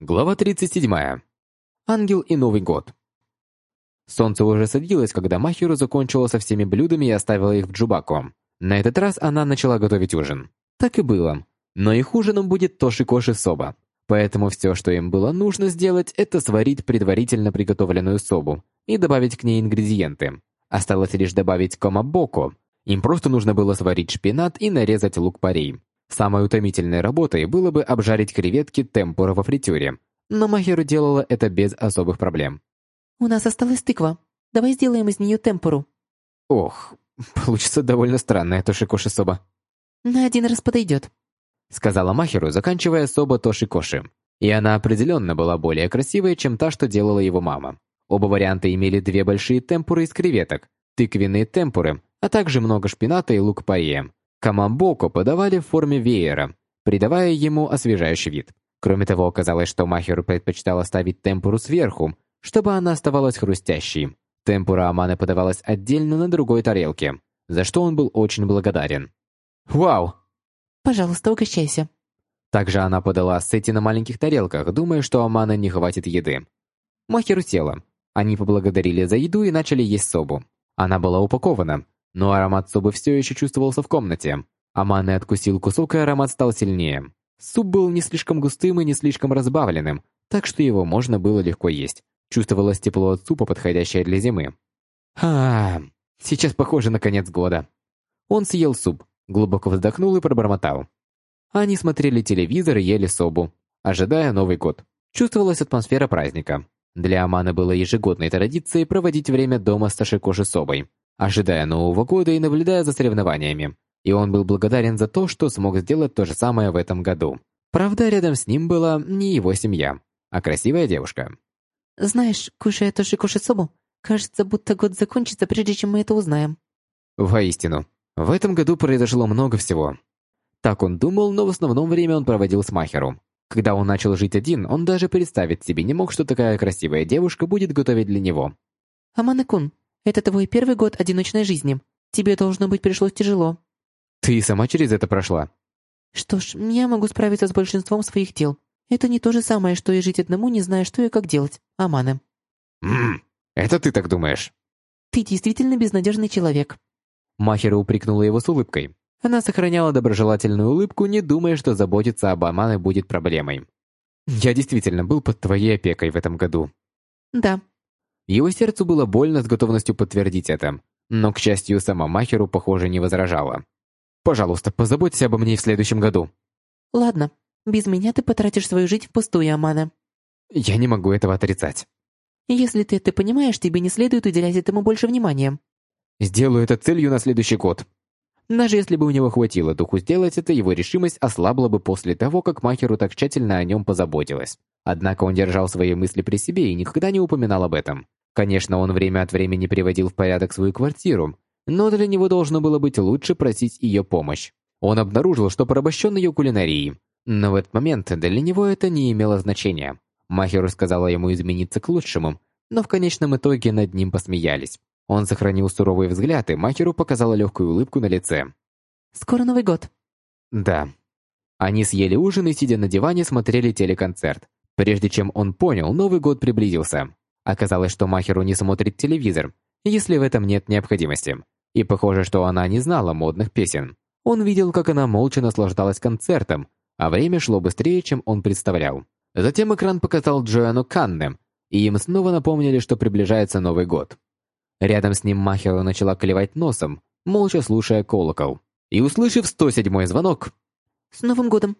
Глава 37. Ангел и Новый год. Солнце уже садилось, когда Махиру закончила со всеми блюдами и оставила их в Джубаку. На этот раз она начала готовить ужин. Так и было. Но их ужином будет тоши-коши соба. Поэтому все, что им было нужно сделать, это сварить предварительно приготовленную собу и добавить к ней ингредиенты. Осталось лишь добавить комабоко. Им просто нужно было сварить шпинат и нарезать лук-порей. Самой утомительной работой было бы обжарить креветки темпура во фритюре, но Махеру делала это без особых проблем. «У нас осталась тыква. Давай сделаем из нее темпуру». «Ох, получится довольно странная тошикоши соба». «На один раз подойдет», — сказала Махеру, заканчивая соба тошикоши. И она определенно была более красивой, чем та, что делала его мама. Оба варианта имели две большие темпуры из креветок, тыквенные темпуры, а также много шпината и лук-порье. Камамбоко подавали в форме веера, придавая ему освежающий вид. Кроме того, оказалось, что Махеру предпочитала ставить темпуру сверху, чтобы она оставалась хрустящей. Темпура Аманы подавалась отдельно на другой тарелке, за что он был очень благодарен. «Вау!» «Пожалуйста, угощайся». Также она подала сети на маленьких тарелках, думая, что Аманы не хватит еды. Махеру села. Они поблагодарили за еду и начали есть собу. Она была упакована, но аромат супа все еще чувствовался в комнате. Аманы откусил кусок, и аромат стал сильнее. Суп был не слишком густым и не слишком разбавленным, так что его можно было легко есть. Чувствовалось тепло от супа, подходящее для зимы. А, сейчас похоже на конец года. Он съел суп, глубоко вздохнул и пробормотал. Они смотрели телевизор и ели собу, ожидая Новый год. Чувствовалась атмосфера праздника. Для Аманы было ежегодной традицией проводить время дома с Ташикоши Собой ожидая Нового года и наблюдая за соревнованиями. И он был благодарен за то, что смог сделать то же самое в этом году. Правда, рядом с ним была не его семья, а красивая девушка. «Знаешь, кушая Тоши Кошисобу, кажется, будто год закончится, прежде чем мы это узнаем». Воистину, в этом году произошло много всего. Так он думал, но в основном время он проводил с Махером. Когда он начал жить один, он даже представить себе не мог, что такая красивая девушка будет готовить для него. «Аманы-кун, это твой первый год одиночной жизни. Тебе, должно быть, пришлось тяжело». «Ты и сама через это прошла». «Что ж, я могу справиться с большинством своих дел. Это не то же самое, что и жить одному, не зная, что и как делать. Аманы». «Ммм, это ты так думаешь?» «Ты действительно безнадежный человек». Махера упрекнула его с улыбкой. Она сохраняла доброжелательную улыбку, не думая, что заботиться об Амане будет проблемой. «Я действительно был под твоей опекой в этом году». «Да, его сердцу было больно с готовностью подтвердить это, но, к счастью, сама Махеру, похоже, не возражала. «Пожалуйста, позаботься обо мне в следующем году». «Ладно, без меня ты потратишь свою жизнь впустую, Амана». «Я не могу этого отрицать». «Если ты это понимаешь, тебе не следует уделять этому больше внимания». «Сделаю это целью на следующий год». Даже если бы у него хватило духу сделать это, его решимость ослабла бы после того, как Махеру так тщательно о нем позаботилась. Однако он держал свои мысли при себе и никогда не упоминал об этом. Конечно, он время от времени приводил в порядок свою квартиру, но для него должно было быть лучше просить ее помощь. Он обнаружил, что порабощен ее кулинарией, но в этот момент для него это не имело значения. Махеру сказала ему измениться к лучшему, но в конечном итоге над ним посмеялись. Он сохранил суровый взгляд, и Махеру показала легкую улыбку на лице. «Скоро Новый год». «Да». Они съели ужин и, сидя на диване, смотрели телеконцерт. Прежде чем он понял, Новый год приблизился. Оказалось, что Махеру не смотрит телевизор, если в этом нет необходимости. И похоже, что она не знала модных песен. Он видел, как она молча наслаждалась концертом, а время шло быстрее, чем он представлял. Затем экран показал Джоану Канне, и им снова напомнили, что приближается Новый год. Рядом с ним Махеру начала клевать носом, молча слушая колокол. И услышав 107-й звонок... «С Новым годом!»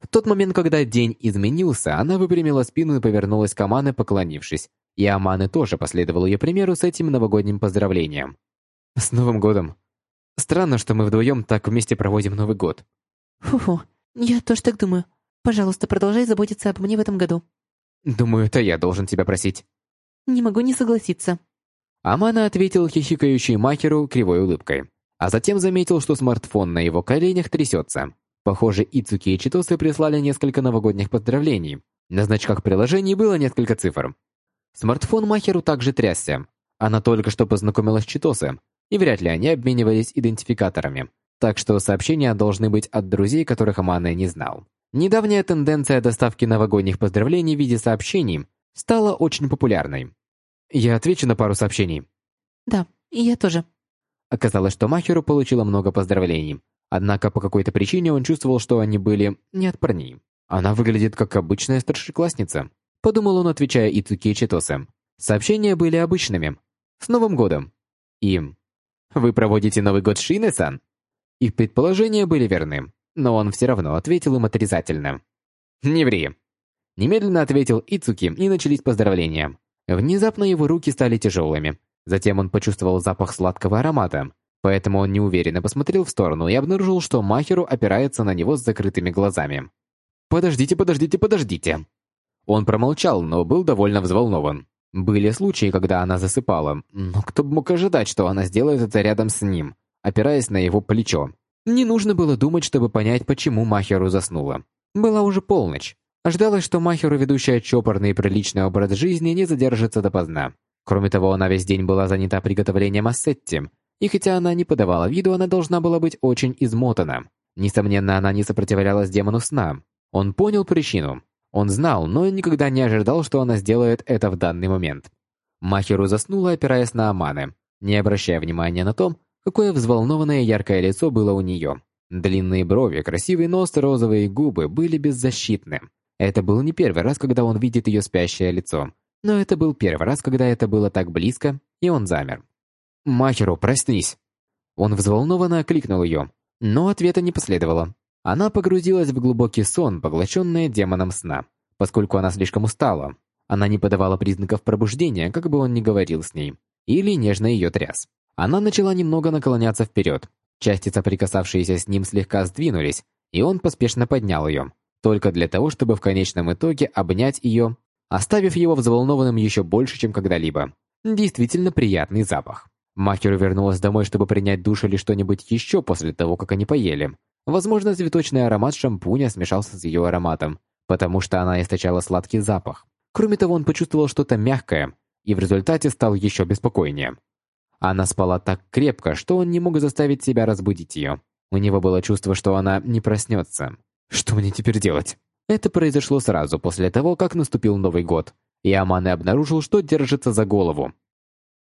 В тот момент, когда день изменился, она выпрямила спину и повернулась к Амане, поклонившись. И Аманы тоже последовал ее примеру с этим новогодним поздравлением. «С Новым годом!» Странно, что мы вдвоем так вместе проводим Новый год. Фу-фу, я тоже так думаю. Пожалуйста, продолжай заботиться обо мне в этом году. Думаю, это я должен тебя просить. Не могу не согласиться. Амана ответил хихикающей Махеру кривой улыбкой, а затем заметил, что смартфон на его коленях трясется. Похоже, Ицуки и Читосы прислали несколько новогодних поздравлений. На значках приложений было несколько цифр. Смартфон Махеру также трясся. Она только что познакомилась с Читосы, и вряд ли они обменивались идентификаторами. Так что сообщения должны быть от друзей, которых Амана не знал. Недавняя тенденция доставки новогодних поздравлений в виде сообщений стала очень популярной. Я отвечу на пару сообщений. Да, и я тоже. Оказалось, что Махеру получила много поздравлений. Однако по какой-то причине он чувствовал, что они были не от парней. Она выглядит как обычная старшеклассница. Подумал он, отвечая Ицуки и. Сообщения были обычными. С Новым годом. И... Вы проводите Новый год Шине-сан? Их предположения были верны но он все равно ответил им отрицательно. «Не ври!» Немедленно ответил Ицуки, и начались поздравления. Внезапно его руки стали тяжелыми. Затем он почувствовал запах сладкого аромата, поэтому он неуверенно посмотрел в сторону и обнаружил, что Махеру опирается на него с закрытыми глазами. «Подождите, подождите, подождите!» Он промолчал, но был довольно взволнован. Были случаи, когда она засыпала, но кто бы мог ожидать, что она сделает это рядом с ним, опираясь на его плечо. Не нужно было думать, чтобы понять, почему Махеру заснула. Была уже полночь. Ожидалось, что Махеру, ведущая чопорный и приличный образ жизни, не задержится допоздна. Кроме того, она весь день была занята приготовлением ассетти, и хотя она не подавала виду, она должна была быть очень измотана. Несомненно, она не сопротивлялась демону сна. Он понял причину. Он знал, но никогда не ожидал, что она сделает это в данный момент. Махеру заснула, опираясь на Аманы, не обращая внимания на то, Какое взволнованное яркое лицо было у нее. Длинные брови, красивый нос, розовые губы были беззащитны. Это был не первый раз, когда он видит ее спящее лицо. Но это был первый раз, когда это было так близко, и он замер. «Махеру, проснись!» Он взволнованно окликнул ее, но ответа не последовало. Она погрузилась в глубокий сон, поглощенная демоном сна, поскольку она слишком устала. Она не подавала признаков пробуждения, как бы он ни говорил с ней, или нежно ее тряс. Она начала немного наклоняться вперед. Части, соприкасавшиеся с ним, слегка сдвинулись, и он поспешно поднял ее, только для того, чтобы в конечном итоге обнять ее, оставив его взволнованным еще больше, чем когда-либо. Действительно приятный запах. Махеру вернулась домой, чтобы принять душ или что-нибудь еще после того, как они поели. Возможно, цветочный аромат шампуня смешался с ее ароматом, потому что она источала сладкий запах. Кроме того, он почувствовал что-то мягкое, и в результате стал еще беспокойнее. Она спала так крепко, что он не мог заставить себя разбудить ее. У него было чувство, что она не проснется. Что мне теперь делать? Это произошло сразу после того, как наступил Новый год, и Аманы обнаружил, что держится за голову.